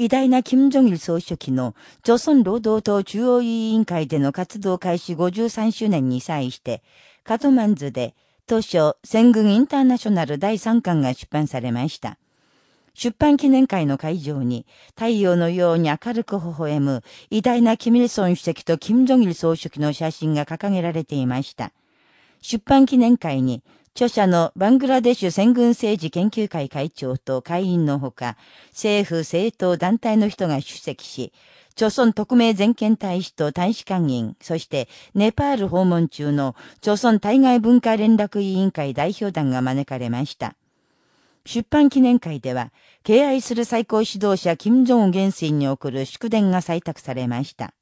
偉大な金正日総書記の、朝鮮労働党中央委員会での活動開始53周年に際して、カトマンズで、当初、戦軍インターナショナル第3巻が出版されました。出版記念会の会場に、太陽のように明るく微笑む、偉大なキミルソン主席と金正日総書記の写真が掲げられていました。出版記念会に、著者のバングラデシュ戦軍政治研究会会長と会員のほか、政府政党団体の人が出席し、朝鮮特命全権大使と大使館員、そしてネパール訪問中の朝鮮対外文化連絡委員会代表団が招かれました。出版記念会では、敬愛する最高指導者金正恩元帥に送る祝電が採択されました。